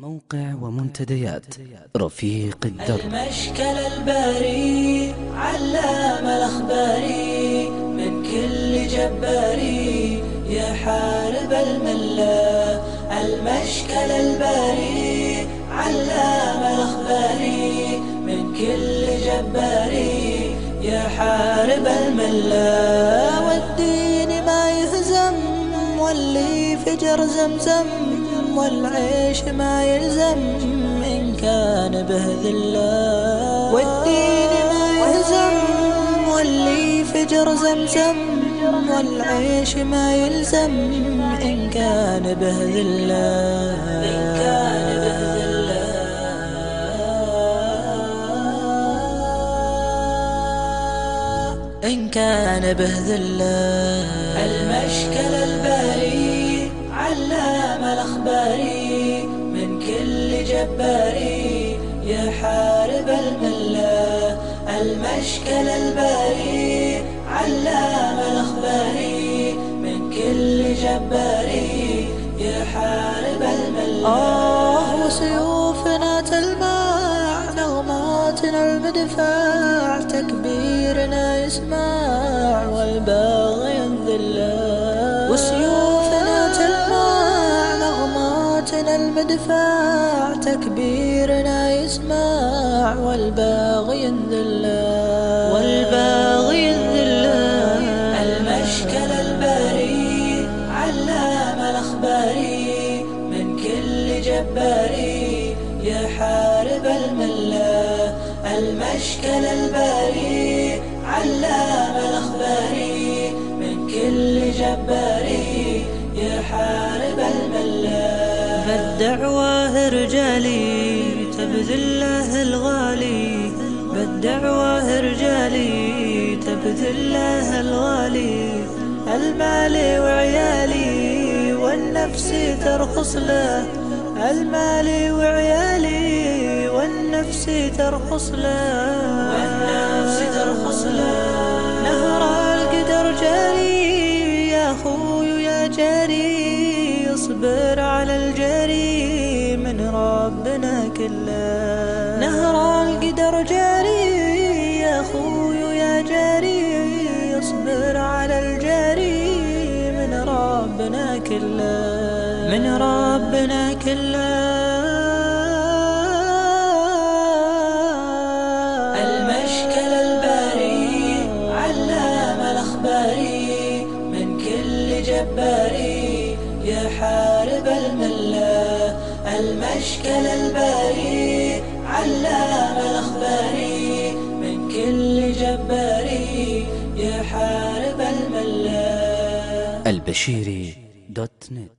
موقع ومنتديات رفيق الدرب. المشكل الباري علام الأخباري من كل جباري. يحارب الملا المشكل الباري علام الأخباري من كل جباري. يحارب الملا والدين ما يهزم واللي فجر زمزم والعيش ما يلزم إن كان به ذلا والدين ما يهزم واللي فجر زمزم والعيش ما يلزم إن كان به ذلا إن كان به ذلا إن كان علام الأخباري من كل جباري يحارب الملا المشكل الباري علام الأخباري من كل جباري يحارب الملا. آه وسيوفنا تلمع نغماتنا المدفع تكبيرنا يسمع والباغي ينذلا وسيوفنا المدفع تكبيرنا يسمع والباغي ينذلا والباغي ينذلا المشكل الباري علام الأخباري من كل جباري يحارب الملا. المشكل الباري علام الأخباري من كل جباري يحارب الملا بالدعوة رجالي تبذل له الغالي. بالدعوة رجالي تبذل له الغالي. المال وعيالي والنفس ترخص له. المال وعيالي والنفس ترخص له. والنفس ترخص له. نهر القدر جاري يا خوي يا جاري اصبر ربنا كله. نهر القدر جاري يا خوي يا جاري اصبر على الجري من ربنا كله. من ربنا كله. المشكل الباري علام الأخباري من كل جباري يحارب الملا المشكل الباري علام الأخباري من كل جباري يحارب الملا. البشيري دوت نت.